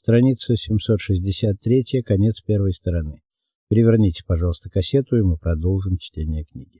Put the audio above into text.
Страница 763, конец первой стороны. Переверните, пожалуйста, кассету, и мы продолжим чтение книги.